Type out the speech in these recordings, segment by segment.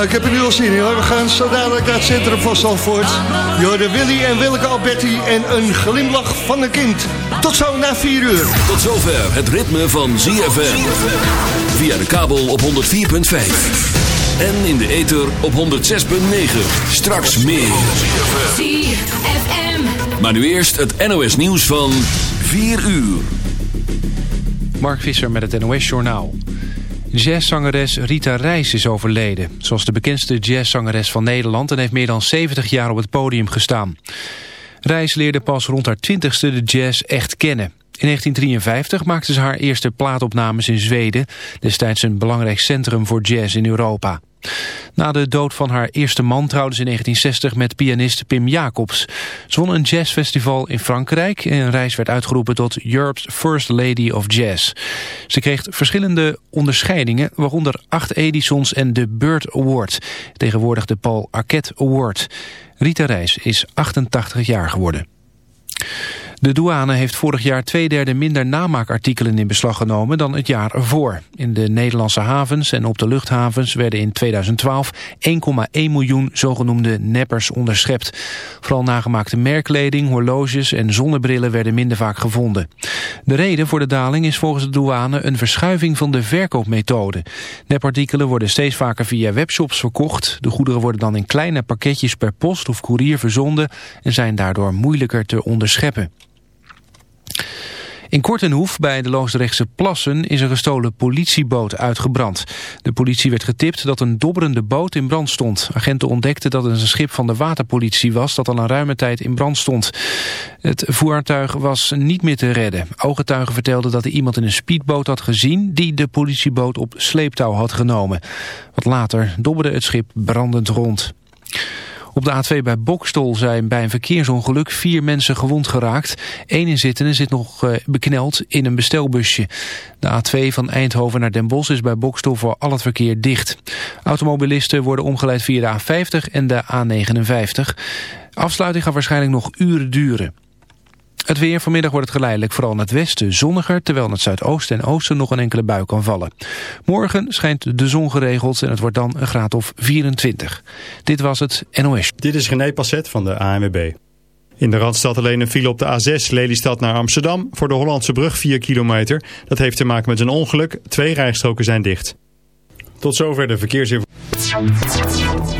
Nou, ik heb er nu al zin in hoor. We gaan zo dadelijk naar het centrum van Zandvoort. Jorde Willy en Willeke Alberti en een glimlach van een kind. Tot zo na 4 uur. Tot zover het ritme van ZFM. Via de kabel op 104.5. En in de ether op 106.9. Straks meer. ZFM. Maar nu eerst het NOS nieuws van 4 uur. Mark Visser met het NOS Journaal. Jazzzangeres Rita Reis is overleden. Zoals de bekendste jazzzangeres van Nederland... en heeft meer dan 70 jaar op het podium gestaan. Reis leerde pas rond haar twintigste de jazz echt kennen. In 1953 maakte ze haar eerste plaatopnames in Zweden... destijds een belangrijk centrum voor jazz in Europa. Na de dood van haar eerste man trouwde ze in 1960 met pianist Pim Jacobs. Ze won een jazzfestival in Frankrijk en Reis werd uitgeroepen tot Europe's First Lady of Jazz. Ze kreeg verschillende onderscheidingen, waaronder acht Edisons en de Bird Award, tegenwoordig de Paul Arquette Award. Rita Reis is 88 jaar geworden. De douane heeft vorig jaar twee derde minder namaakartikelen in beslag genomen dan het jaar ervoor. In de Nederlandse havens en op de luchthavens werden in 2012 1,1 miljoen zogenoemde neppers onderschept. Vooral nagemaakte merkkleding, horloges en zonnebrillen werden minder vaak gevonden. De reden voor de daling is volgens de douane een verschuiving van de verkoopmethode. Nepartikelen worden steeds vaker via webshops verkocht. De goederen worden dan in kleine pakketjes per post of koerier verzonden en zijn daardoor moeilijker te onderscheppen. In Kortenhoef bij de Loosdrechtse Plassen is een gestolen politieboot uitgebrand. De politie werd getipt dat een dobberende boot in brand stond. Agenten ontdekten dat het een schip van de waterpolitie was dat al een ruime tijd in brand stond. Het voertuig was niet meer te redden. Ooggetuigen vertelden dat er iemand in een speedboot had gezien die de politieboot op sleeptouw had genomen. Wat later dobberde het schip brandend rond. Op de A2 bij Bokstol zijn bij een verkeersongeluk vier mensen gewond geraakt. Eén inzittende zit nog uh, bekneld in een bestelbusje. De A2 van Eindhoven naar Den Bosch is bij Bokstol voor al het verkeer dicht. Automobilisten worden omgeleid via de A50 en de A59. Afsluiting gaat waarschijnlijk nog uren duren. Het weer vanmiddag wordt het geleidelijk vooral in het westen zonniger... terwijl in het zuidoosten en oosten nog een enkele bui kan vallen. Morgen schijnt de zon geregeld en het wordt dan een graad of 24. Dit was het NOS. Dit is René Passet van de ANWB. In de Randstad alleen een file op de A6 Lelystad naar Amsterdam... voor de Hollandse brug 4 kilometer. Dat heeft te maken met een ongeluk. Twee rijstroken zijn dicht. Tot zover de verkeersinformatie.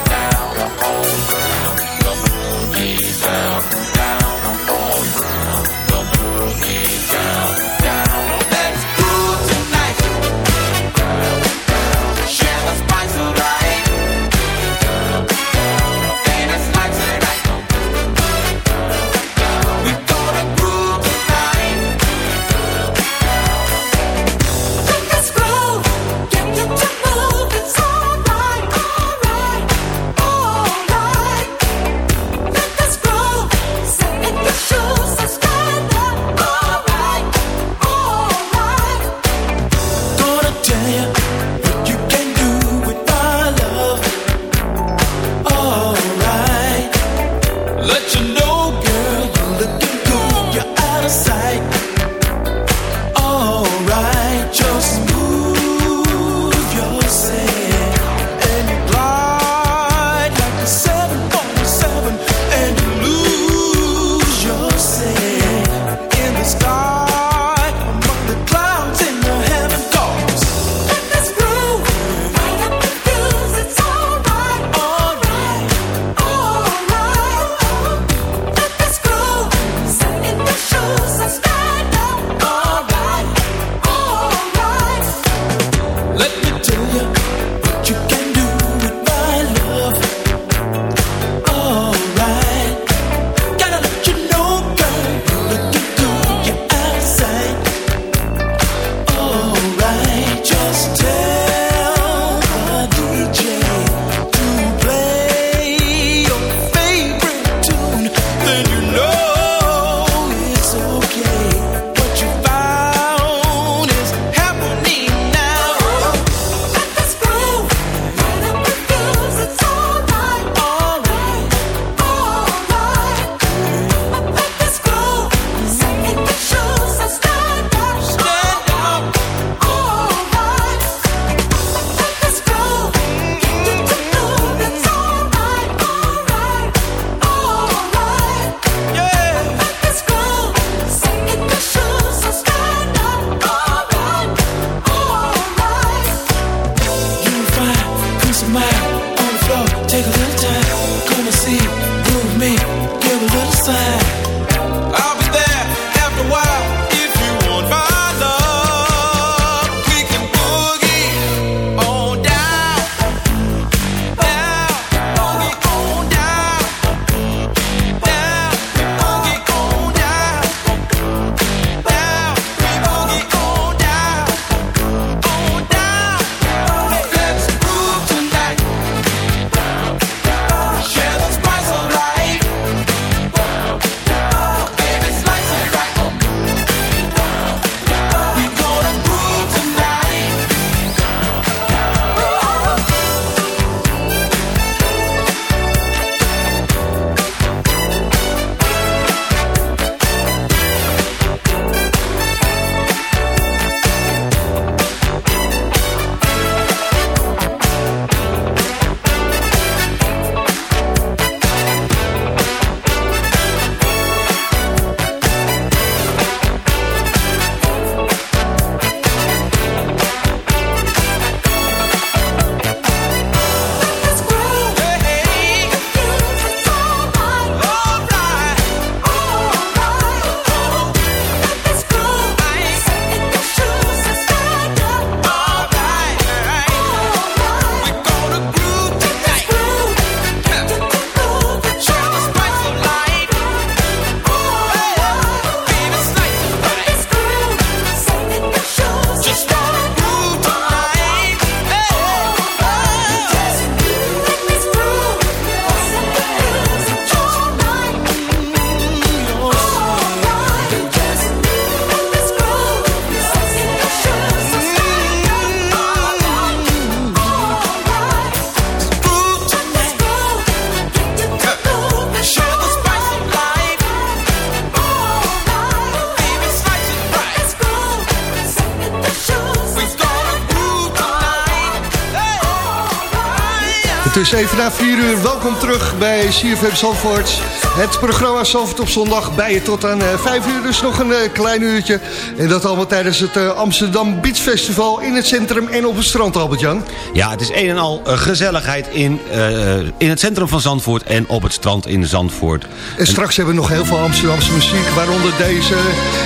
Is even na 4 uur. Welkom terug bij CFM Zandvoort. Het programma Zandvoort op zondag bij je tot aan 5 uur. Dus nog een klein uurtje. En dat allemaal tijdens het Amsterdam Beach Festival in het centrum en op het strand, Albert-Jan. Ja, het is een en al gezelligheid in, uh, in het centrum van Zandvoort en op het strand in Zandvoort. En straks hebben we nog heel veel Amsterdamse muziek, waaronder deze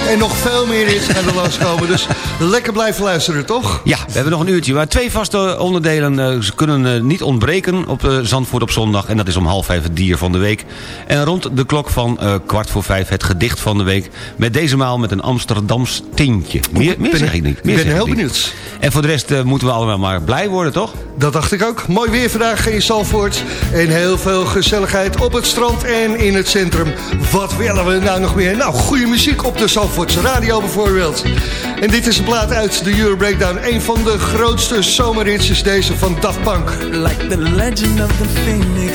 en nog veel meer hits gaan er langskomen. Dus lekker blijven luisteren, toch? Ja, we hebben nog een uurtje. Maar twee vaste onderdelen uh, kunnen uh, niet ontbreken op Zandvoort op zondag. En dat is om half vijf het dier van de week. En rond de klok van kwart voor vijf het gedicht van de week. Met deze maal met een Amsterdams tintje. Meer, meer zeg ik niet. Meer ik ben heel benieuwd. En voor de rest moeten we allemaal maar blij worden, toch? Dat dacht ik ook. Mooi weer vandaag in Zandvoort. En heel veel gezelligheid op het strand en in het centrum. Wat willen we nou nog meer? Nou, goede muziek op de Zandvoortse radio bijvoorbeeld. En dit is een plaat uit de Euro Breakdown. Een van de grootste zomerhits is deze van Daft Punk. Like the legend of the phoenix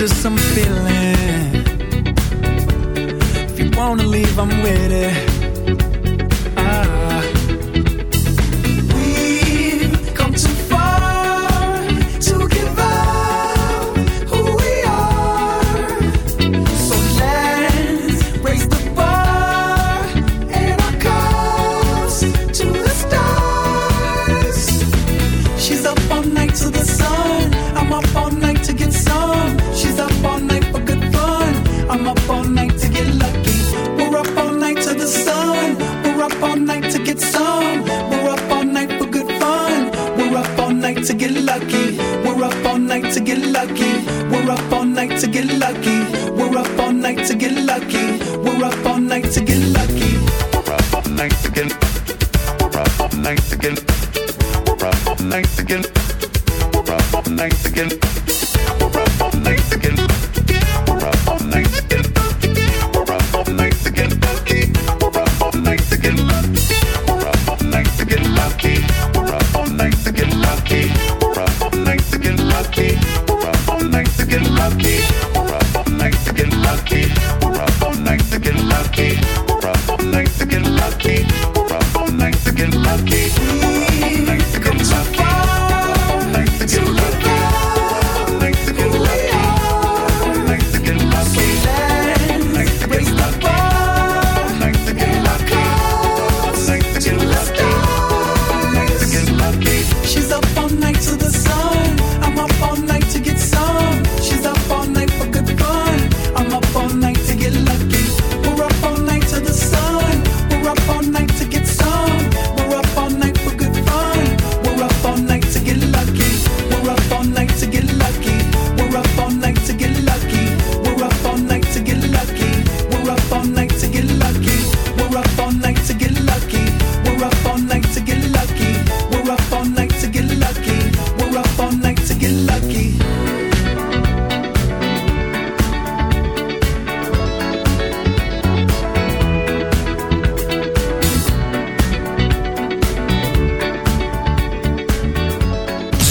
just some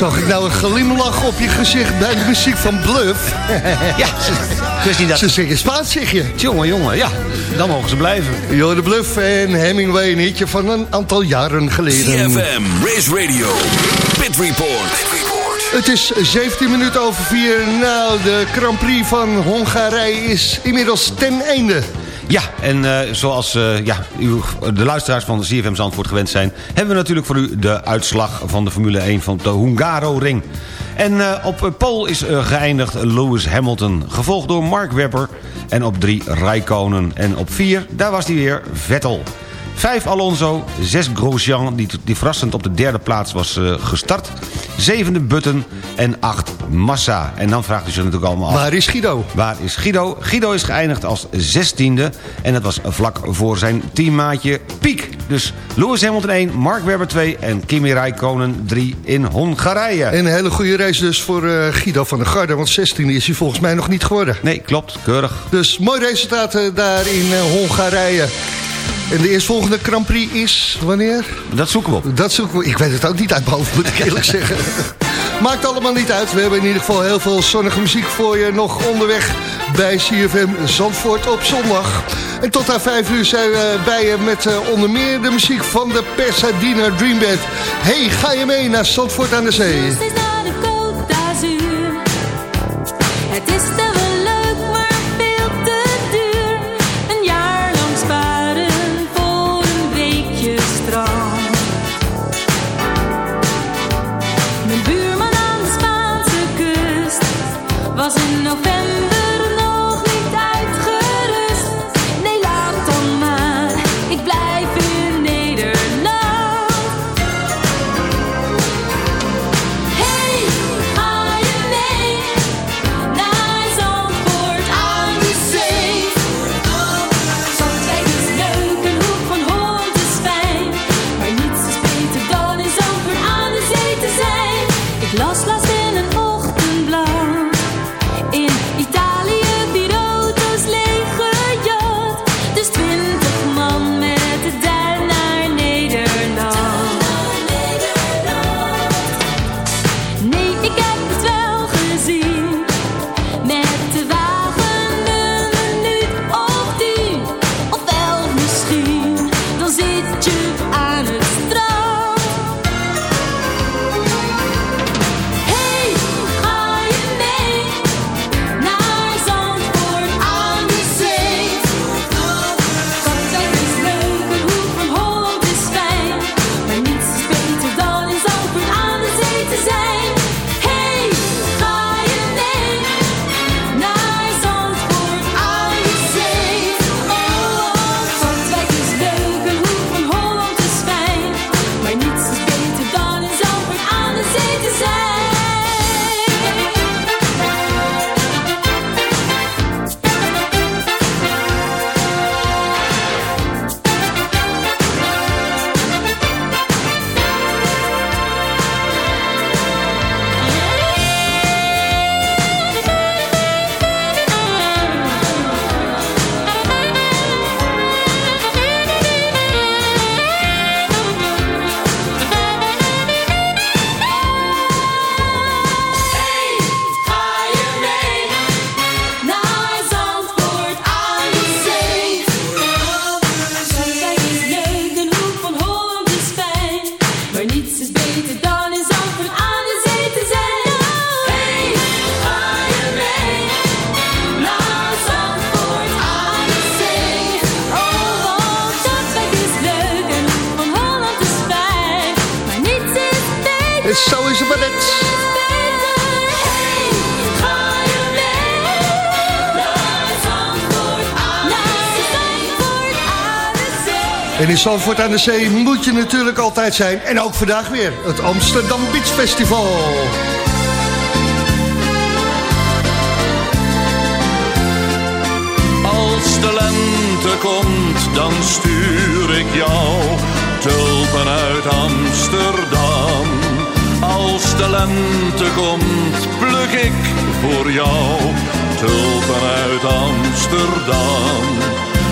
Zag ik nou een glimlach op je gezicht bij de muziek van Bluff? ja, ze, ze, dat... ze zingen Spaans, zeg je. Jongen, jongen, ja, dan mogen ze blijven. Jo, de Bluff en Hemingway, een hitje van een aantal jaren geleden. CFM, Race Radio, Pit Report. Het is 17 minuten over 4. Nou, de Grand Prix van Hongarije is inmiddels ten einde. Ja, en eh, zoals eh, ja, de luisteraars van de CFM Zandvoort gewend zijn... hebben we natuurlijk voor u de uitslag van de Formule 1 van de Hungaro-ring. En eh, op pole is geëindigd Lewis Hamilton, gevolgd door Mark Webber... en op 3 Raikkonen. En op 4, daar was hij weer, Vettel. 5 Alonso, 6 Grosjean, die, die verrassend op de derde plaats was eh, gestart. Zevende Button en 8 Massa. En dan vraagt u zich natuurlijk allemaal af... Waar is Guido? Waar is Guido? Guido is geëindigd als zestiende. En dat was vlak voor zijn teammaatje Piek. Dus Lewis Hamilton 1, Mark Webber 2 en Kimi Räikkönen 3 in Hongarije. En een hele goede race dus voor eh, Guido van der Garde. Want 16 is hij volgens mij nog niet geworden. Nee, klopt. Keurig. Dus mooi resultaat eh, daar in Hongarije. En de eerstvolgende Grand Prix is wanneer? Dat zoeken we op. Dat zoeken we. Ik weet het ook niet uit mijn hoofd, moet ik eerlijk zeggen. Maakt allemaal niet uit. We hebben in ieder geval heel veel zonnige muziek voor je nog onderweg bij CFM Zandvoort op zondag. En tot aan vijf uur zijn we bij je met eh, onder meer de muziek van de Persadina Dream Band. Hey, ga je mee naar Zandvoort aan de Zee? Is naar de Côte d'Azur. Het is in Zandvoort aan de Zee moet je natuurlijk altijd zijn. En ook vandaag weer, het Amsterdam Beach Festival. Als de lente komt, dan stuur ik jou tulpen uit Amsterdam. Als de lente komt, pluk ik voor jou tulpen uit Amsterdam.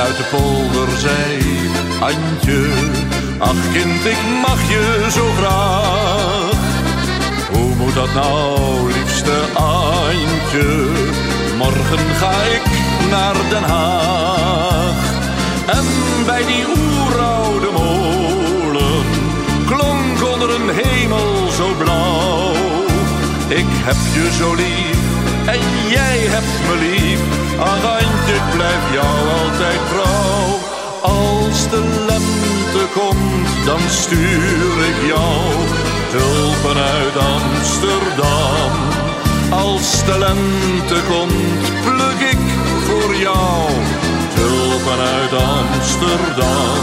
Uit de polder zei, Antje, ach kind, ik mag je zo graag. Hoe moet dat nou, liefste Antje? Morgen ga ik naar Den Haag. En bij die oeroude molen klonk onder een hemel zo blauw. Ik heb je zo lief en jij hebt me lief. Ach Antje, blijf jou altijd trouw. Als de lente komt, dan stuur ik jou tulpen uit Amsterdam. Als de lente komt, pluk ik voor jou tulpen uit Amsterdam.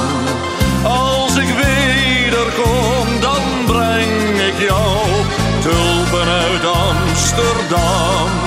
Als ik wederkom, dan breng ik jou tulpen uit Amsterdam.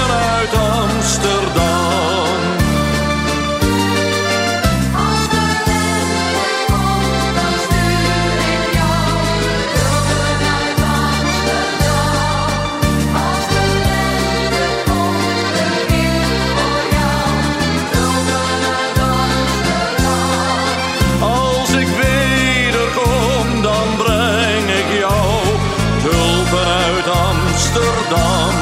Amsterdam.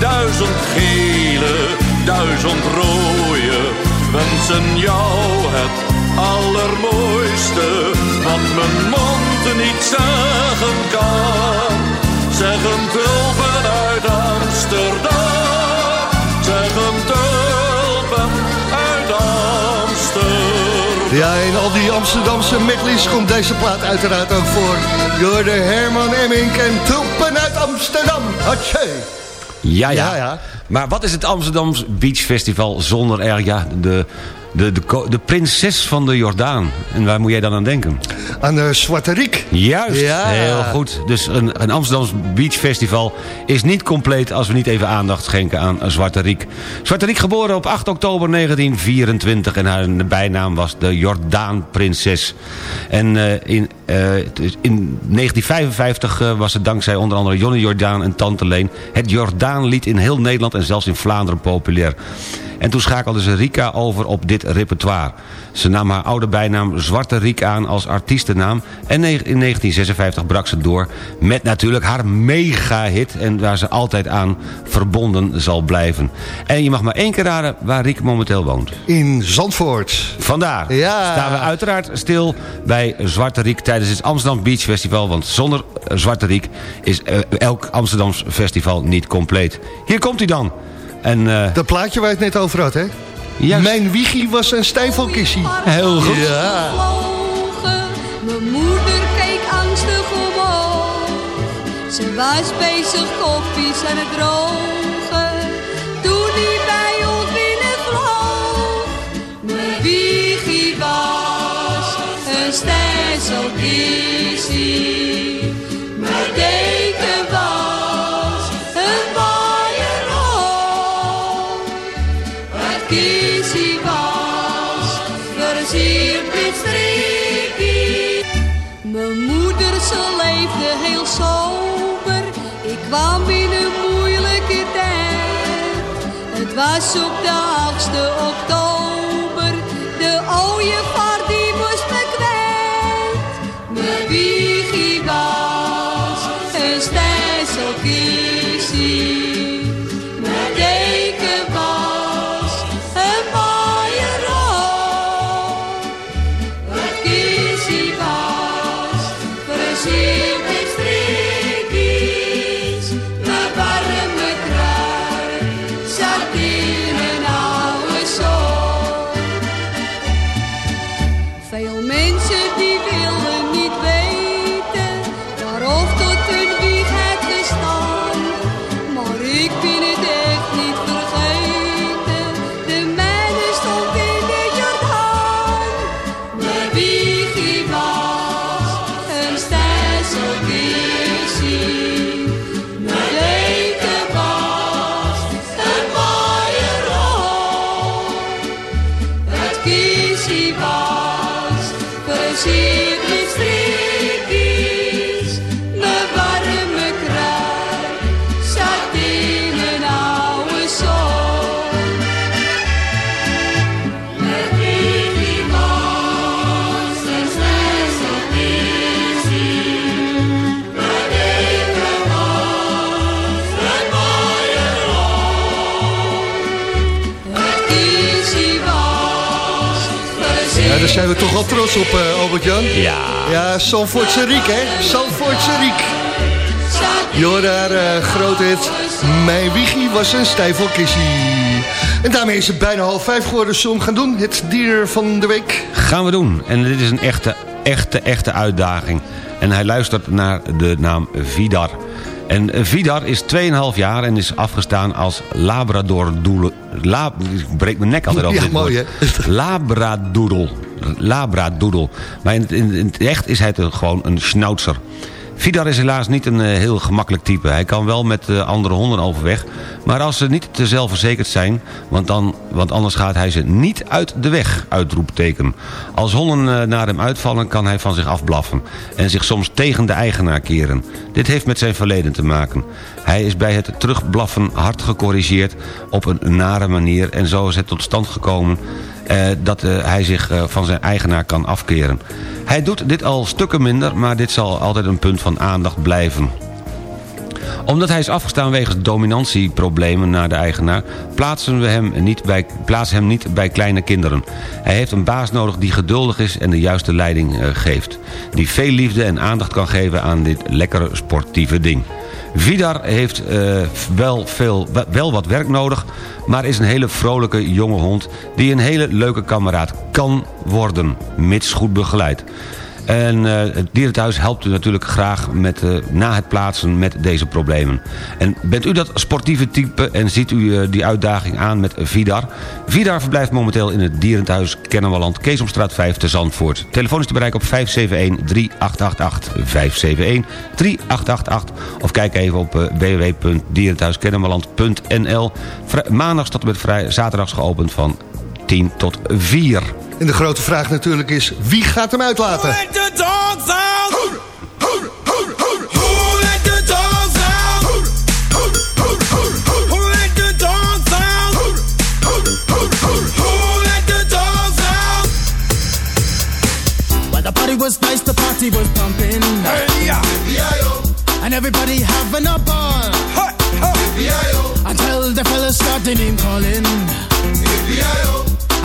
Duizend gele, duizend rode, wensen jou het allermooiste. Wat mijn mond niet zeggen kan, zeggen tulpen uit Amsterdam. Zeggen tulpen uit Amsterdam. Ja, in al die Amsterdamse medleys komt deze plaat uiteraard ook voor. Door de Herman Emmink en Tulpen Amsterdam. Hatje. Ja, ja, Ja, ja. Maar wat is het Amsterdams Beach Festival zonder er, ja, de, de, de, de prinses van de Jordaan? En waar moet jij dan aan denken? Aan de Zwarte Riek. Juist, Ja. heel goed. Dus een, een Amsterdams Beach Festival is niet compleet... als we niet even aandacht schenken aan Zwarte Riek. Zwarte Riek geboren op 8 oktober 1924... en haar bijnaam was de Jordaanprinses. En eh, in, eh, in 1955 eh, was het dankzij onder andere Jonny Jordaan en Tante Leen... het Jordaanlied in heel Nederland en zelfs in Vlaanderen populair. En toen schakelde ze Rika over op dit repertoire. Ze nam haar oude bijnaam Zwarte Riek aan als artiestennaam... en in 1956 brak ze door met natuurlijk haar mega-hit... en waar ze altijd aan verbonden zal blijven. En je mag maar één keer raden waar Riek momenteel woont. In Zandvoort. Vandaar Ja. staan we uiteraard stil bij Zwarte Riek... tijdens het Amsterdam Beach Festival... want zonder eh, Zwarte Riek is eh, elk Amsterdams festival niet compleet. Hier komt hij dan. En, eh, Dat plaatje waar je het net over had, hè? Juist. Mijn wiegie was een stijfelkissie. Heel goed. Ja. Mijn moeder keek angstig omhoog. Ze was bezig koffies aan het drogen. Toen hij bij ons binnenvloog. Mijn wiegie was een stijlselkissie. Op de 8e oktober. Trots op, eh, Albert-Jan. Ja. Ja, Zandvoortse Riek, hè? Zandvoortse Riek. Jora, uh, groot hit. Mijn wiegie was een stijfelkissie. En daarmee is het bijna half vijf geworden. Zullen we gaan doen? Het dier van de week. Gaan we doen. En dit is een echte, echte, echte uitdaging. En hij luistert naar de naam Vidar. En eh, Vidar is 2,5 jaar en is afgestaan als Labrador-doele... La, ik breek mijn nek altijd over Ja, dit mooi, woord. Labradoodle. Labradoodle. Maar in het, echt is hij gewoon een schnauzer. Vidar is helaas niet een eh, heel gemakkelijk type. Hij kan wel met eh, andere honden overweg. Maar als ze niet te zelfverzekerd zijn... Want, dan, want anders gaat hij ze niet uit de weg, uitroepteken. Als honden eh, naar hem uitvallen kan hij van zich afblaffen. En zich soms tegen de eigenaar keren. Dit heeft met zijn verleden te maken. Hij is bij het terugblaffen hard gecorrigeerd op een nare manier... en zo is het tot stand gekomen dat eh, hij zich eh, van zijn eigenaar kan afkeren. Hij doet dit al stukken minder, maar dit zal altijd een punt van aandacht blijven omdat hij is afgestaan wegens dominantieproblemen naar de eigenaar... plaatsen we hem niet bij, plaatsen hem niet bij kleine kinderen. Hij heeft een baas nodig die geduldig is en de juiste leiding eh, geeft. Die veel liefde en aandacht kan geven aan dit lekkere sportieve ding. Vidar heeft eh, wel, veel, wel wat werk nodig... maar is een hele vrolijke jonge hond... die een hele leuke kameraad kan worden, mits goed begeleid. En eh, het dierenthuis helpt u natuurlijk graag met, eh, na het plaatsen met deze problemen. En bent u dat sportieve type en ziet u eh, die uitdaging aan met Vidar? Vidar verblijft momenteel in het dierenthuis Kennemerland, Keesomstraat 5 te Zandvoort. Telefoon is te bereiken op 571-3888. 571-3888. Of kijk even op www.dierenthuiskennemerland.nl. Maandags tot en met vrij, zaterdags geopend van 10 tot 4. En de grote vraag natuurlijk is, wie gaat hem uitlaten? Let the dogs out! Who let the dogs out? Who let the dogs out? Who let the dogs out? Well, the party was nice, the party was pumping. And everybody having a ball. Until the fellas start the name calling.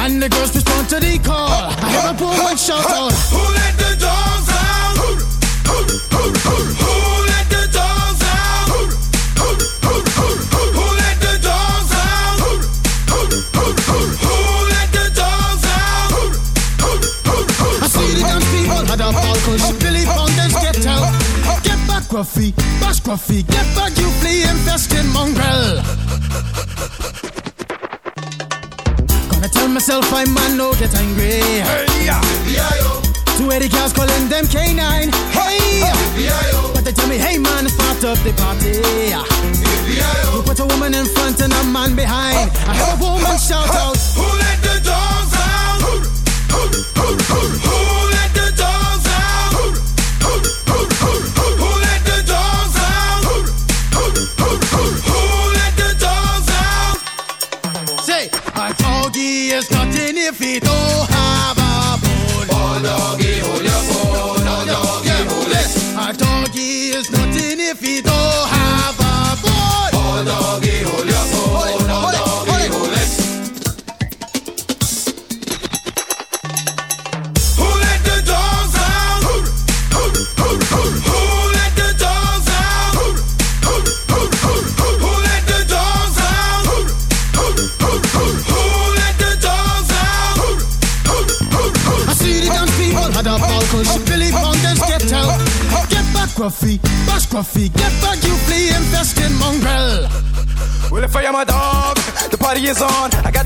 And the girls respond to the call. I hear a poor one shout out. Who let the dogs out? Who let the dogs out? Who let the dogs out? Who let the dogs out? I see the dance people had a ball push. Billy Fountains get out. Get back, Gruffy. Bash Gruffy. Get myself I man no get angry. Two eighty cows calling them canine. Hey, oh, but they tell me, hey man, start up the party. You put a woman in front and a man behind. Oh, I heard a oh, woman shout out. Who let the dogs out? Who let the dogs Bulldog, don't bulldog, a bulldog,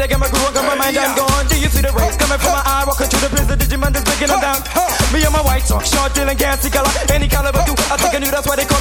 I get my groove on, 'cause my mind I'm gone. Do you see the rays coming from my eye? Walking through the prison, Digimon is breaking them down. Me and my white talk, short, dealing, gassy color, any caliber do. I think I knew that's why they call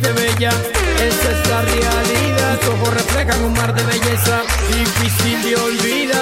dijiste bella, esa es la realidad, tus ojos reflejan un mar de belleza, difícil de olvidar,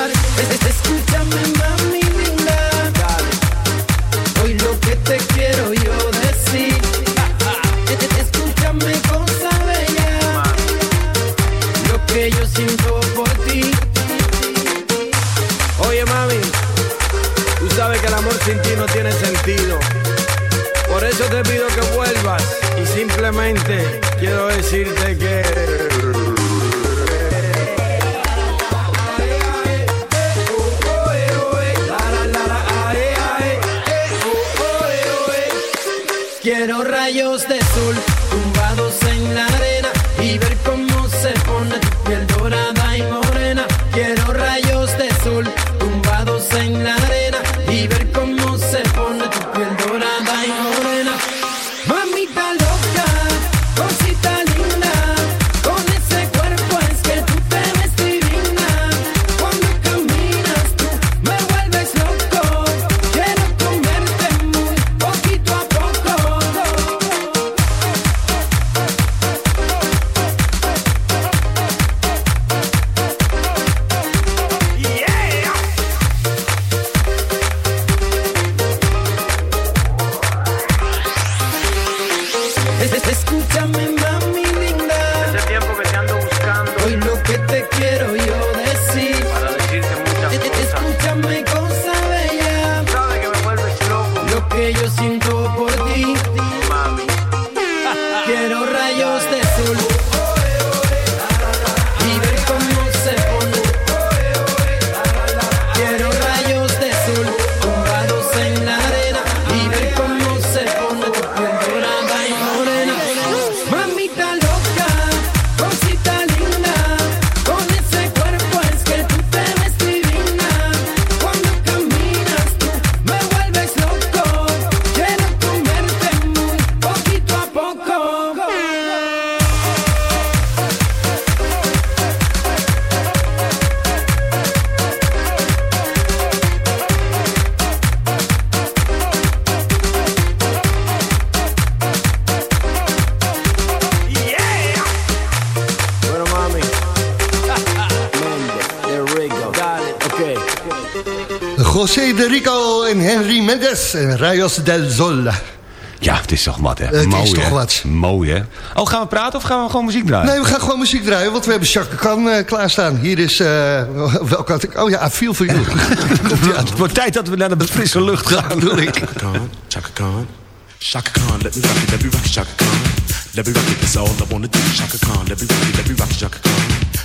Mendes en Rayos del Sol. Ja, het is toch wat, hè? Het is Mooi, toch hè? wat. Mooi, hè? Oh, gaan we praten of gaan we gewoon muziek draaien? Nee, we gaan gewoon muziek draaien, want we hebben Chaka Khan eh, klaarstaan. Hier is, eh welke had ik? Oh ja, I Feel For You. Het wordt tijd dat we naar de frisse lucht gaan, bedoel ik. Khan, Chaka Khan. Shaka Khan, let me rock it, let me rock it, Shaka Khan. Let me rock it, that's all I wanna do. Shaka Khan, let me rock it, let me rock it, Shaka Khan.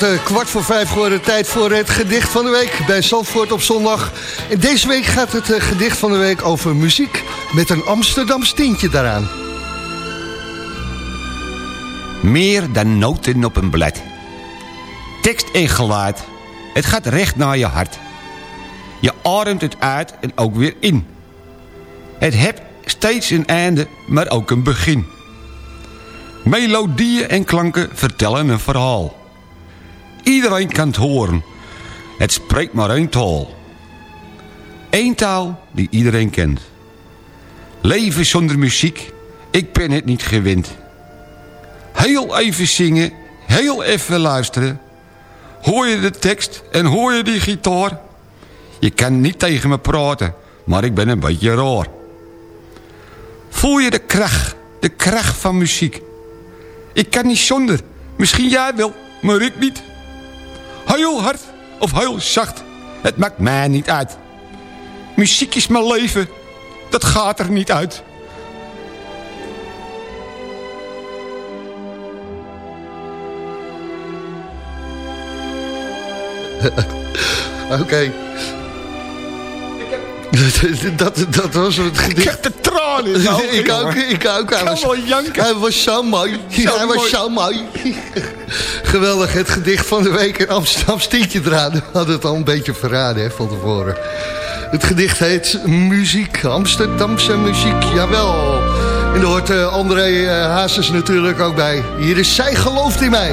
het eh, kwart voor vijf geworden. Tijd voor het gedicht van de week bij Zandvoort op zondag. En deze week gaat het eh, gedicht van de week over muziek... met een Amsterdams tintje daaraan. Meer dan noten op een blad. Tekst en geluid. Het gaat recht naar je hart. Je ademt het uit en ook weer in. Het heeft steeds een einde, maar ook een begin. Melodieën en klanken vertellen een verhaal. Iedereen kan het horen. Het spreekt maar één taal. Eén taal die iedereen kent. Leven zonder muziek, ik ben het niet gewend. Heel even zingen, heel even luisteren. Hoor je de tekst en hoor je die gitaar? Je kan niet tegen me praten, maar ik ben een beetje raar. Voel je de kracht, de kracht van muziek? Ik kan niet zonder, misschien jij wel, maar ik niet. Heel hard of heel zacht, het maakt mij niet uit. Muziek is mijn leven, dat gaat er niet uit. Oké. Dat, dat was het gedicht. Ik heb de tranen in ik, ook, ik ook. Hij was, janken. hij was zo mooi. Zo hij was zo mooi. Geweldig, het gedicht van de week in Amsterdam Stientje draaien. We hadden het al een beetje verraden hè, van tevoren. Het gedicht heet Muziek, Amsterdamse muziek, jawel. En daar hoort eh, André eh, Hazes natuurlijk ook bij. Hier is Zij gelooft in mij.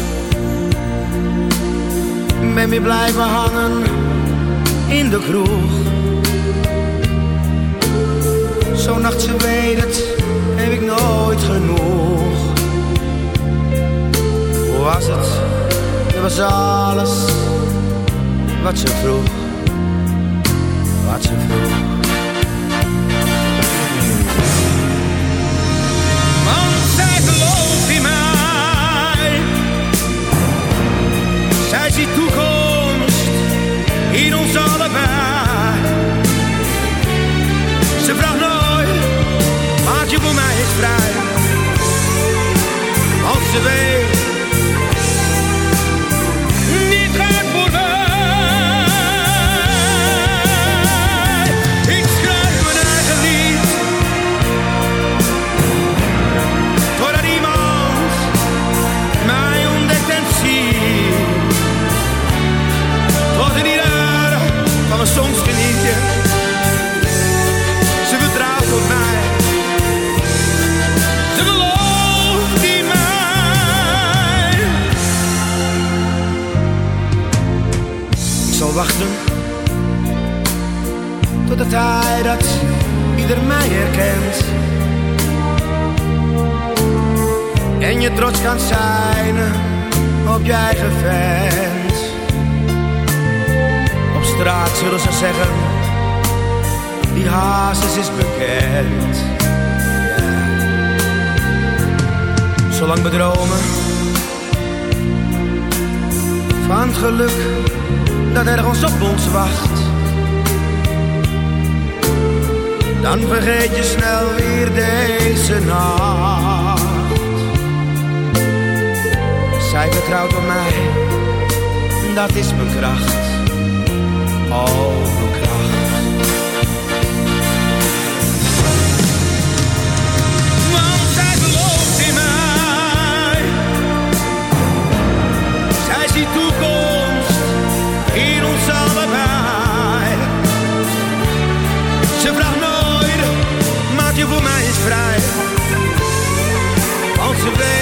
Ben weer blijven hangen in de kroeg. Zo'n nacht, ze weet het, heb ik nooit genoeg. Hoe was het? Het was alles wat ze vroeg. Wat ze vroeg. Eens vrij. Ze weet, wachten. Totdat hij dat ieder mij herkent. En je trots kan zijn op je eigen vent. Op straat zullen ze zeggen, die hazes is bekend. Zolang we dromen van geluk dat ergens op ons wacht. Dan vergeet je snel weer deze nacht. Zij vertrouwt op mij, dat is mijn kracht. Oh, mijn kracht. Want zij in mij. Zij ziet vrij. Want ze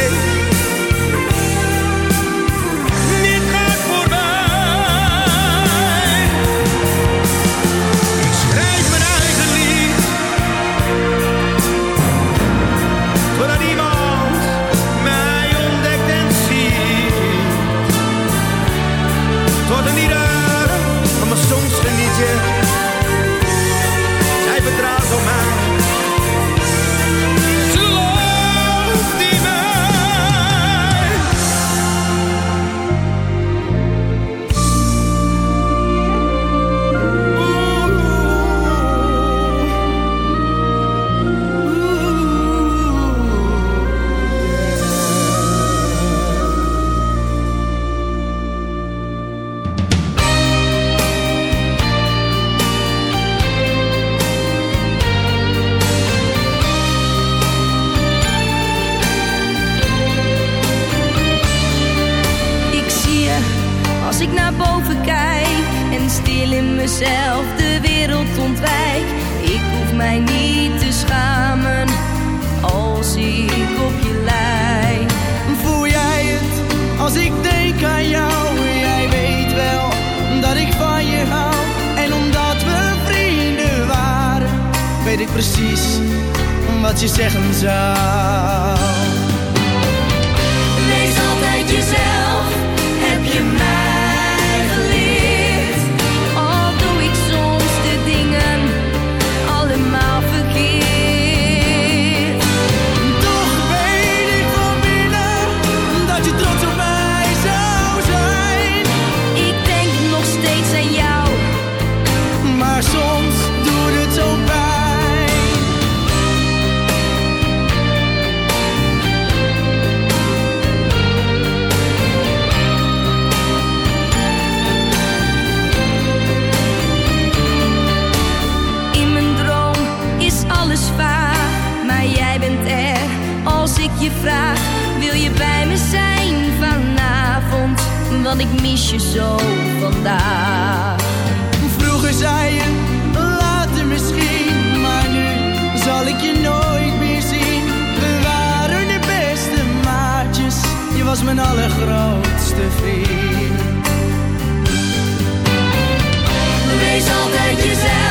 mezelf de wereld ontwijk. Ik hoef mij niet te schamen als ik op je lijk. Voel jij het als ik denk aan jou? Jij weet wel dat ik van je hou. En omdat we vrienden waren, weet ik precies wat je zeggen zou. Want ik mis je zo vandaag. Vroeger zei je later misschien, maar nu zal ik je nooit meer zien. We waren de beste maatjes, je was mijn allergrootste vriend. Wees altijd jezelf,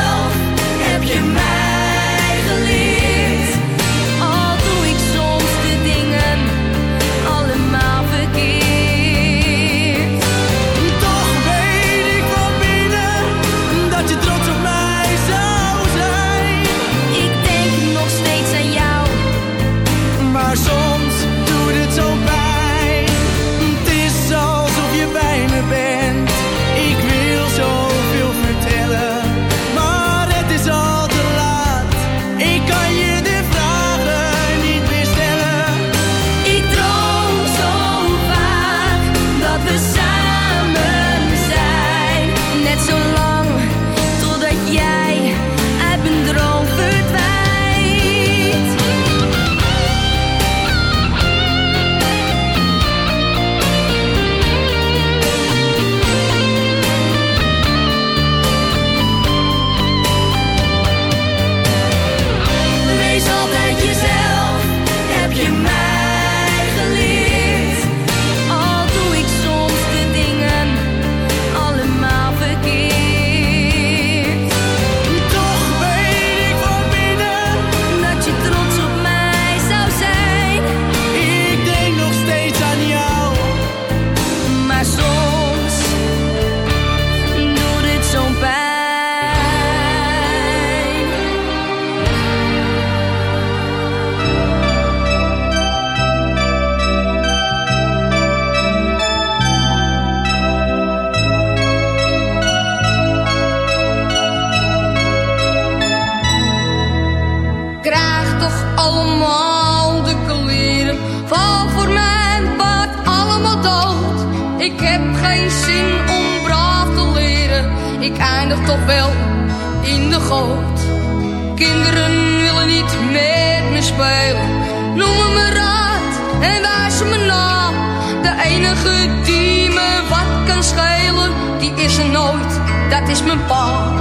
enige die me wat kan schelen, die is er nooit. Dat is mijn pa.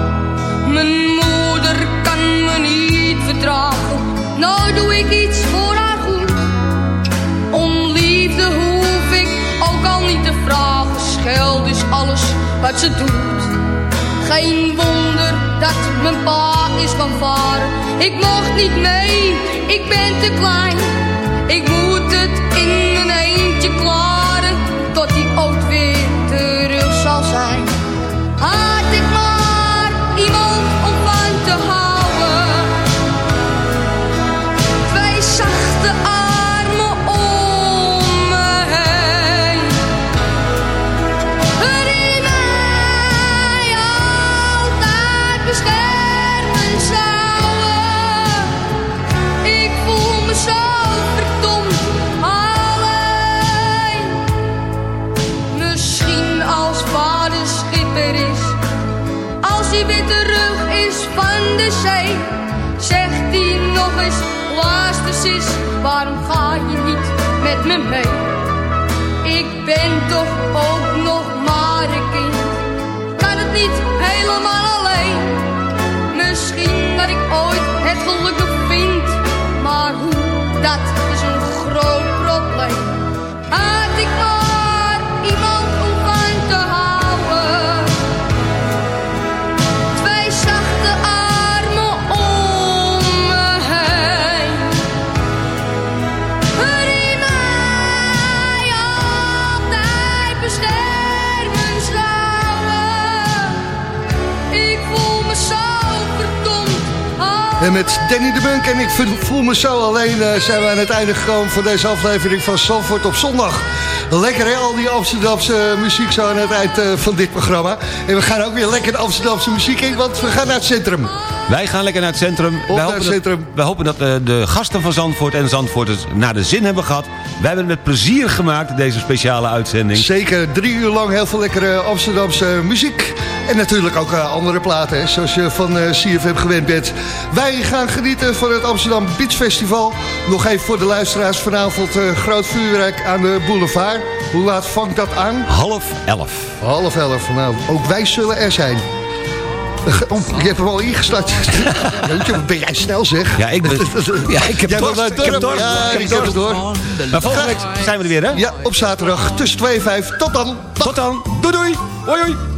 Mijn moeder kan me niet verdragen. Nou doe ik iets voor haar goed. Om liefde hoef ik ook al niet te vragen. Scheld is alles wat ze doet. Geen wonder dat mijn pa is gaan varen. Ik mocht niet mee, ik ben te klein. Ik moet het in mijn eentje klaren. Tot die Zegt hij nog eens, laatste sis, waarom ga je niet met me mee? Ik ben toch ook nog maar een kind, kan het niet helemaal alleen. Misschien dat ik ooit het gelukkig vind, maar hoe, dat is een groot probleem. Had ik En met Danny de Bunk en ik voel me zo alleen eh, zijn we aan het einde gekomen van deze aflevering van Zandvoort op zondag. Lekker hè, al die Amsterdamse muziek zo aan het eind eh, van dit programma. En we gaan ook weer lekker de Amsterdamse muziek in, want we gaan naar het centrum. Wij gaan lekker naar het centrum. naar wij het hopen centrum. Dat, wij hopen dat eh, de gasten van Zandvoort en Zandvoorters naar de zin hebben gehad. Wij hebben het met plezier gemaakt, deze speciale uitzending. Zeker drie uur lang heel veel lekkere Amsterdamse muziek. En natuurlijk ook eh, andere platen, hè, zoals je van eh, CFM gewend bent. Wij gaan genieten van het Amsterdam Beach Festival. Nog even voor de luisteraars vanavond eh, groot vuurwerk aan de boulevard. Hoe laat vangt dat aan? Half elf. Half elf. Nou, ook wij zullen er zijn. Oh, je hebt hem al ingestart. Jeetje, ben jij snel zeg. Ja, ik ben... Ja, ik heb dorst. naar Ik heb dorst. Ja, Ik heb het door. Maar volgende week zijn we er weer, hè? Ja, op zaterdag tussen 2 en 5. Tot dan. Tot dan. Doei doei. Hoi hoi.